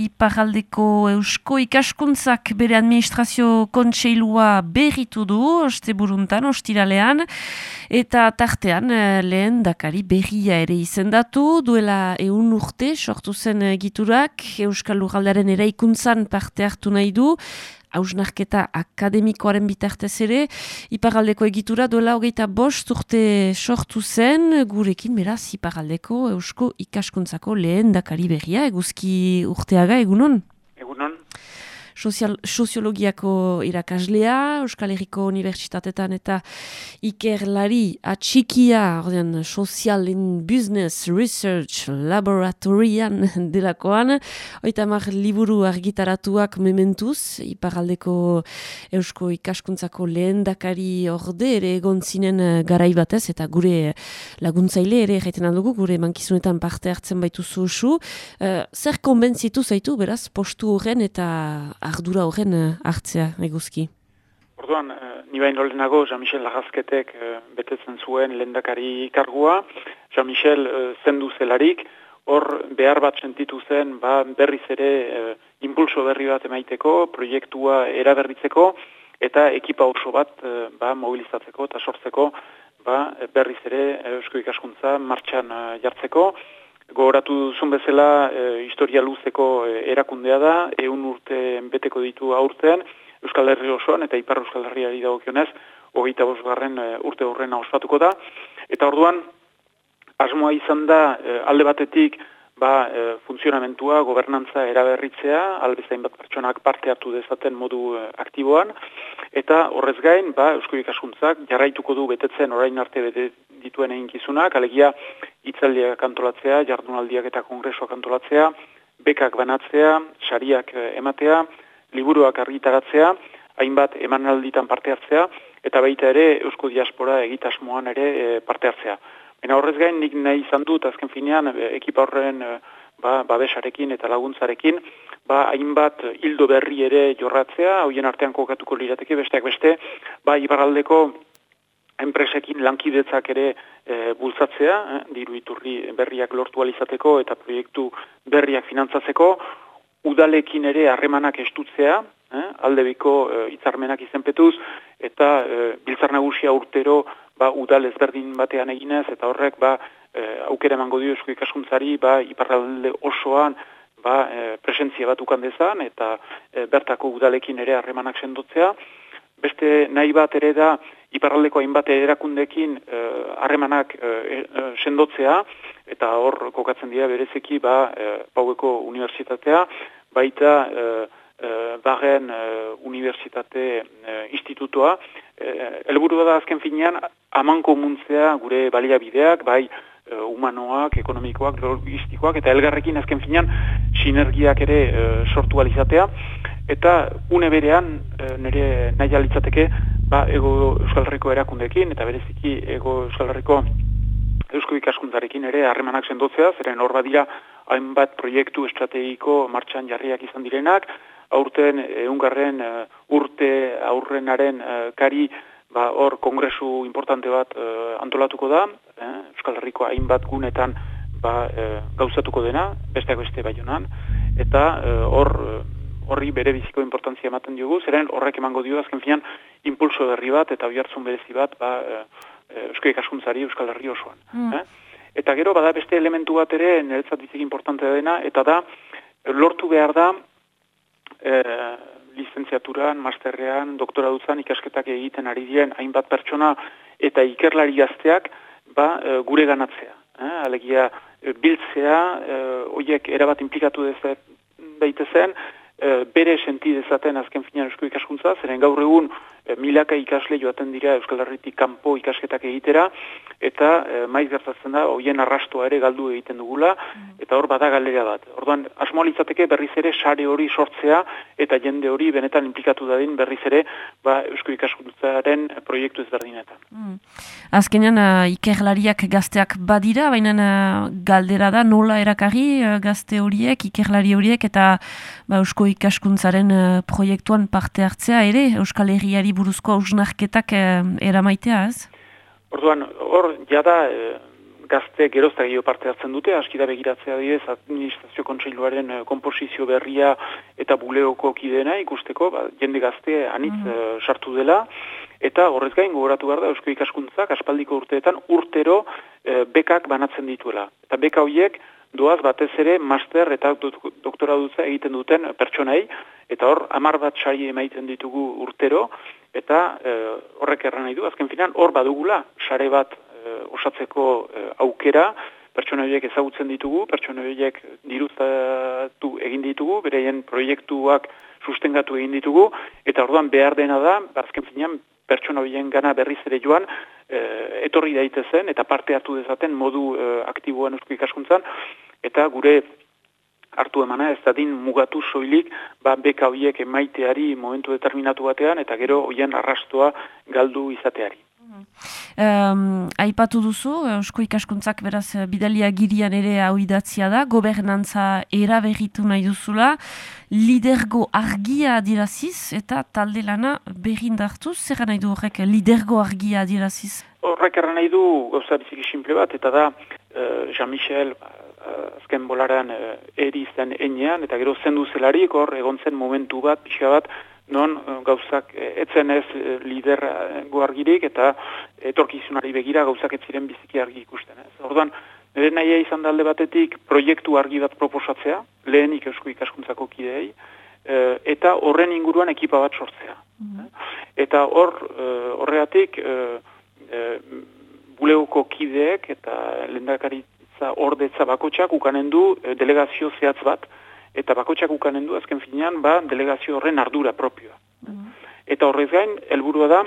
iparaldeko eusko ikaskuntzak bere administrazio kontseilua berritu du, oste buruntan, ostiralean, eta tartean eh, lehen dakari berria ere izendatu, duela eun urte sortu zen giturak, euskal lugaldaren eraikuntzan parte hartu nahi du, hausnarketa akademikoaren bitartez ere, iparaldeko egitura duela hogeita bost urte sortu zen, gurekin beraz iparaldeko eusko ikaskuntzako lehen dakari berria, eguzki urteaga egunon? Sozial, soziologiako irakaslea, Euskal Herriko Unibertsitatetan eta ikerlari atxikia, ordean, Social in Business Research Laboratorian delakoan, oita mar liburu argitaratuak mementuz, iparaldeko Eusko ikaskuntzako lehen dakari orde ere egon zinen eh, garai batez, eta gure laguntzaile ere egiten aldugu, gure mankizunetan parte hartzen baitu zuzu. Uh, zer konbentzitu zaitu, beraz, postu horren eta ardura horren uh, hartzea eguzki? Orduan, uh, ni bain olenago Jean-Michel Lagazketek uh, betetzen zuen lendakari kargua. Jean-Michel zendu zelarik, hor behar bat sentitu zen ba, berriz ere uh, impulso berri bat emaiteko, proiektua eraberritzeko, eta ekipa oso bat uh, ba, mobilizatzeko eta sortzeko ba, berriz ere Eusko Ikaskuntza martxan uh, jartzeko. Gogoratu duzun bezala, e, historia luzeko e, erakundea da, eun urte beteko ditu aurtean, Euskal Herri osoan eta Ipar Euskal Herriari dagokionez, hogeita bosgarren e, urte horrena ospatuko da. Eta orduan, asmoa izan da, e, alde batetik, ba, e, funtzionamentua, gobernantza eraberritzea, albezain bat pertsonak parte hartu dezaten modu e, aktiboan, eta horrez gain, ba, Eusko Ikasuntzak jarraituko du betetzen orain arte bete dituen egin kizunak, alegia itzaldiak antolatzea, jardunaldiak eta kongresoak antolatzea, bekak banatzea, sariak eh, ematea, liburuak argitaratzea, hainbat emanalditan parte hartzea, eta baita ere Eusko Diaspora egitasmoan ere eh, parte hartzea. Baina horrez gain nik nahi izan dut azken finean eh, ekipa horren ba, babesarekin eta laguntzarekin, ba, hainbat hildo berri ere jorratzea, hoien artean kokatuko lirateke besteak beste, ba, ibaraldeko enpresekin lankidetzak ere e, bultzatzea, eh, diru iturri berriak lortu alizateko eta proiektu berriak finantzatzeko, udalekin ere harremanak estutzea, eh, aldebiko e, itzarmenak izenpetuz, eta e, biltzar nagusia urtero ba, udal ezberdin batean eginez, eta horrek ba, e, aukera emango dio esku ikaskuntzari ba, iparralde osoan ba, e, presentzia bat ukan dezan, eta e, bertako udalekin ere harremanak sendotzea. Beste nahi bat ere da, iparraldeko hainbat erakundekin harremanak uh, sendotzea, eta hor kokatzen dira berezeki ba, uh, Paueko Unibertsitatea, baita uh, uh, Barren uh, Unibertsitate uh, Institutoa. Uh, Elburu da azken finean, aman komuntzea gure baliabideak, bai humanoak, ekonomikoak, logistikoak, eta elgarrekin azken finean sinergiak ere sortu alizatea. Eta une berean, nire nahi alitzateke, ba, ego Euskal Herriko erakundekin eta bereziki ego Euskal Herriko Eusko ikaskuntzarekin ere harremanak sendotzea, zeren hor badira hainbat proiektu estrategiko martxan jarriak izan direnak, aurten eungarren uh, urte aurrenaren uh, kari ba, hor kongresu importante bat uh, antolatuko da, eh, Euskal Herriko hainbat gunetan ba, gauzatuko dena, besteak beste baionan, eta hor horri bere biziko importantzia ematen diogu, zeren horrek emango dio azken finan impulso berri bat eta bihartzun berezi bat ba, Eusko Ikasuntzari Euskal Herri osoan. Mm. Eh? Eta gero, bada beste elementu bat ere, niretzat bizik importantea dena, eta da, lortu behar da, e, lizentziaturan, masterrean, doktora dutzen ikasketak egiten ari diren hainbat pertsona eta ikerlari gazteak ba, e, gure ganatzea. Eh? Alegia, biltzea, e, oiek erabat implikatu daitezen, Eh, bere senti dezaten azken finan eusko ikaskuntza, zeren gaur egun e, milaka ikasle joaten dira Euskal Herritik kanpo ikasketak egitera, eta e, maiz gertatzen da, hoien arrastoa ere galdu egiten dugula, mm. eta hor bada galera bat. Orduan, asmoalitzateke berriz ere sare hori sortzea, eta jende hori benetan implikatu dadin berriz ere ba, eusko ikaskuntzaren proiektu ezberdinetan. Mm. Azkenean, uh, ikerlariak gazteak badira, baina galdera da nola erakarri gazte horiek, ikerlari horiek, eta ba, eusko ikaskuntzaren uh, proiektuan parte hartzea ere, Euskal Herriari buruzko ausnarketak uh, eramaitea, ez? Orduan, hor, jada, uh, gazte gerozta gehiago parte hartzen dute, askida begiratzea didez administrazio kontseiluaren uh, komposizio berria eta buleoko kidena ikusteko, ba, jende gazte anitz mm sartu dela, eta horrez gain gogoratu behar da Eusko ikaskuntzak aspaldiko urteetan urtero bekak banatzen dituela. Eta beka horiek doaz batez ere master eta doktora dutza egiten duten pertsonai, eta hor, amar bat sari emaiten ditugu urtero, eta horrek erran nahi du, azken finan, hor badugula, sare bat Eh, osatzeko eh, aukera, pertsona horiek ezagutzen ditugu, pertsona horiek diruzatu egin ditugu, bereien proiektuak sustengatu egin ditugu, eta orduan behar dena da, bazken finean, pertsona horien gana berriz ere joan, eh, etorri daitezen, eta parte hartu dezaten modu aktiboan eusko ikaskuntzan, eta gure hartu emana ez da din mugatu soilik, ba beka horiek emaiteari momentu determinatu batean, eta gero hoien arrastoa galdu izateari. Um, aipatu duzu, Eusko ikaskuntzak beraz bidalia girian ere hau idatzia da, gobernantza eraberritu nahi duzula, lidergo argia adiraziz eta talde lana berrindartuz, zer nahi du horrek lidergo argia adiraziz? Horrek erra nahi du, gauza biziki simple bat, eta da, uh, Jean-Michel, azken bolaran uh, eri zen enean, eta gero zendu zelarik, hor, egon zen momentu bat, pixka bat, non eh, gauzak eh, etzen ez eh, lider goargirik eta etorkizunari begira gauzak ez ziren biziki argi ikusten. Ez. Orduan, nire nahia izan dalde batetik proiektu argi bat proposatzea, lehenik eusko ikaskuntzako kidei, eta horren inguruan ekipa bat sortzea. Mm Eta hor, horreatik, buleuko kideek eta lendakaritza ordetza bakotxak ukanen du delegazio zehatz bat, eta bakotxak ukanen du azken finean ba delegazio horren ardura propioa. Mm Eta horrez gain, helburua da,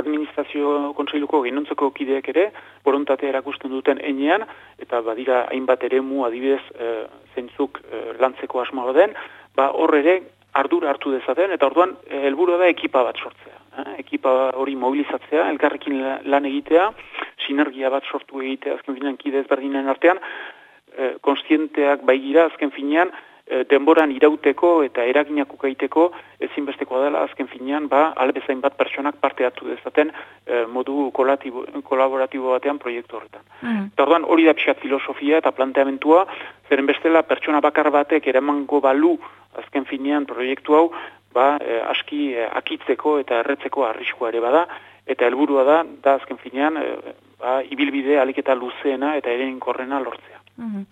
administrazio kontseiluko ginontzeko kideak ere, borontatea erakusten duten enean, eta badira hainbat ere mu adibidez e, zeintzuk e, lantzeko asmoa den, ba horre ere ardura hartu dezaten, eta orduan helburua da ekipa bat sortzea. Eh? Ekipa hori mobilizatzea, elkarrekin lan egitea, sinergia bat sortu egitea, azken finean kide ezberdinen artean, e, konstienteak baigira azken finean, e, denboran irauteko eta eraginak ukaiteko ezinbesteko dela azken finean ba albezain bat pertsonak parte hartu dezaten e, modu kolaboratibo batean proiektu horretan. Mm. orduan hori da pixat filosofia eta planteamentua, zeren bestela pertsona bakar batek eramango balu azken finean proiektu hau ba e, aski e, akitzeko eta erretzeko arriskua ere bada eta helburua da da azken finean e, ba, ibilbide aliketa luzeena eta ere inkorrena lortzea. Mm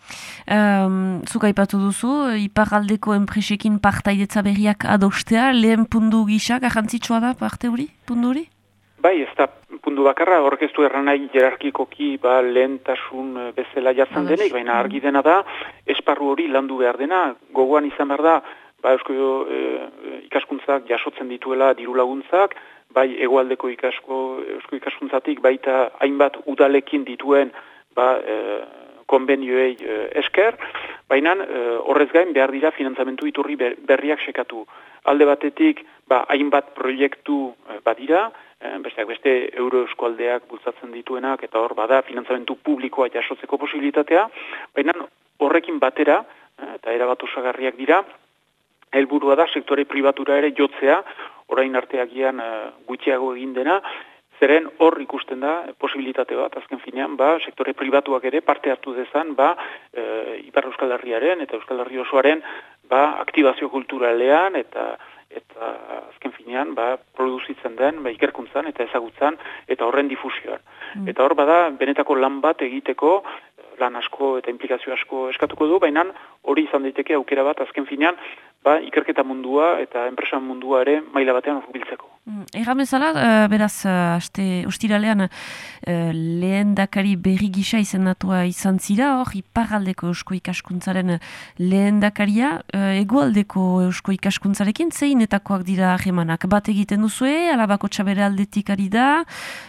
Zuka ipatu duzu, iparaldeko enpresekin partaidetza berriak adostea, lehen pundu gisa, garrantzitsua da parte hori, pundu hori? Bai, ez da pundu bakarra, orkestu erran nahi jerarkikoki ba, lehentasun eh, bezala jatzen denek, baina argi dena da, esparru hori landu behar dena, gogoan izan behar da, ba, eusko e, ikaskuntzak jasotzen dituela diru laguntzak, bai egualdeko ikasko, eusko ikaskuntzatik baita hainbat udalekin dituen ba, e, konbenioei uh, esker, baina uh, horrez gain behar dira finantzamentu iturri berriak sekatu. Alde batetik, ba, hainbat proiektu uh, badira, eh, besteak beste euro eskualdeak bultzatzen dituenak, eta hor bada finantzamentu publikoa jasotzeko posibilitatea, baina horrekin batera, eta erabat osagarriak dira, helburua da sektore pribatura ere jotzea, orain arteagian uh, gutxiago egin dena, Zeren hor ikusten da posibilitate bat, azken finean, ba, sektore pribatuak ere parte hartu dezan, ba, e, Ipar Euskal Herriaren eta Euskal Herri osoaren ba, aktibazio kulturalean eta eta azken finean ba, produzitzen den ba, ikerkuntzan eta ezagutzan eta horren difusioan. Mm. Eta hor bada, benetako lan bat egiteko, lan asko eta implikazio asko eskatuko du, baina hori izan daiteke aukera bat azken finean, ba, ikerketa mundua eta enpresan mundua ere maila batean urbiltzeko. Mm, Egan bezala, uh, beraz, uh, aste ostiralean uh, lehen dakari berri gisa izendatua izan zira, hor, iparaldeko eusko ikaskuntzaren lehen dakaria, uh, egualdeko eusko ikaskuntzarekin, zein etakoak dira jemanak? Bat egiten duzue, alabako txabere aldetik ari da,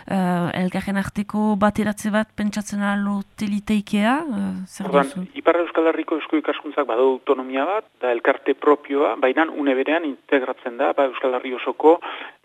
uh, elgarren arteko bateratze bat pentsatzen alo teliteikea, uh, zer duzu? Iparra euskal herriko eusko ikaskuntzak badu autonomia bat, da elkarte propioa, baina une berean integratzen da, ba, euskal herri osoko,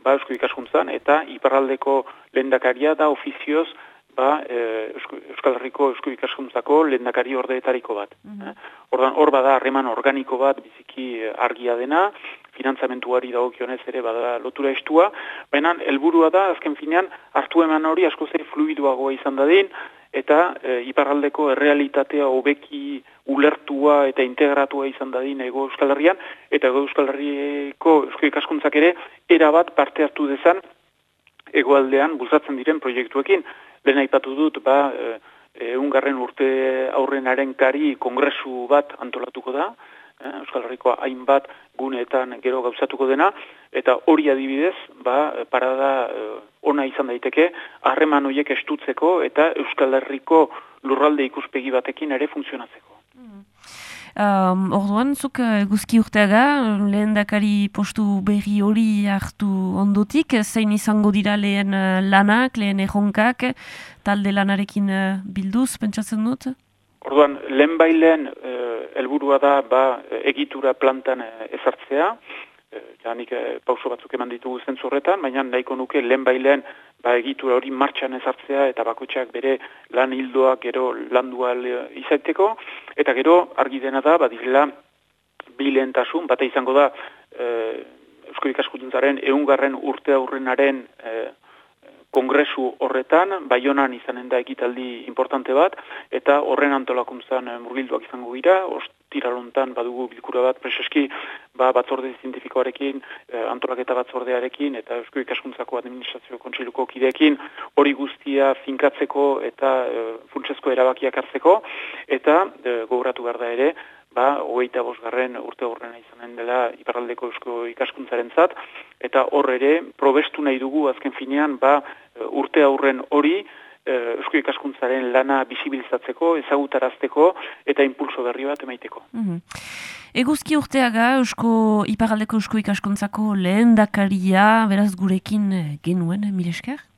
ba, eusko ikaskuntzan, eta iparraldeko lendakaria da ofizioz ba, e, Euskal Herriko Eusko Ikaskuntzako lehendakari ordeetariko bat. Mm -hmm. Ordan hor bada harreman organiko bat biziki e, argia dena, finantzamentuari dagokionez ere bada lotura estua, baina helburua da azken finean hartu eman hori asko zer fluiduagoa izan dadin, eta e, iparraldeko errealitatea hobeki ulertua eta integratua izan dadin ego Euskal Herrian, eta ego Euskal Herrieko Eusko ikaskuntzak ere, erabat parte hartu dezan egoaldean bultzatzen diren proiektuekin. Lehen aipatu dut, ba, e, ungarren urte aurrenaren kari kongresu bat antolatuko da, eh, Euskal Herriko hainbat guneetan gero gauzatuko dena, eta hori adibidez, ba, parada eh, ona izan daiteke, harreman horiek estutzeko eta Euskal Herriko lurralde ikuspegi batekin ere funtzionatzeko. Um, orduan, zuk uh, guzki urteaga, lehen dakari postu berri hori hartu ondotik, zein izango dira lehen uh, lanak, lehen erronkak, talde lanarekin uh, bilduz, pentsatzen dut? Orduan, lehen bailen helburua da ba, egitura plantan ezartzea, janik pauso batzuk eman ditugu zentzu horretan, baina nahiko nuke lehen bailen ba, egitura hori martxan ezartzea eta bakotxak bere lan hildoak gero landua izaiteko, eta gero argi dena da, badirela bilentasun, bata izango da e, Eusko Ikaskutuntzaren eungarren urte aurrenaren e, kongresu horretan, baionan izanen da ekitaldi importante bat, eta horren antolakuntzan e, murgilduak izango gira, ostiralontan badugu bilkura bat preseski ba, batzorde zientifikoarekin, e, antolaketa batzordearekin, eta Eusko Ikaskuntzako administrazio kontseiluko kideekin, hori guztia finkatzeko eta e, funtsezko erabakiak hartzeko, eta e, gogoratu behar da ere, ba, hogeita bosgarren urte horrena izanen dela iparraldeko eusko ikaskuntzaren zat, eta hor ere, probestu nahi dugu azken finean, ba, urte aurren hori, eh, eusko ikaskuntzaren lana bisibilizatzeko, ezagutarazteko eta impulso berri bat emaiteko. Mm -hmm. Eguzki urteaga eusko iparaldeko eusko ikaskuntzako lehen dakaria, beraz gurekin genuen, milesker?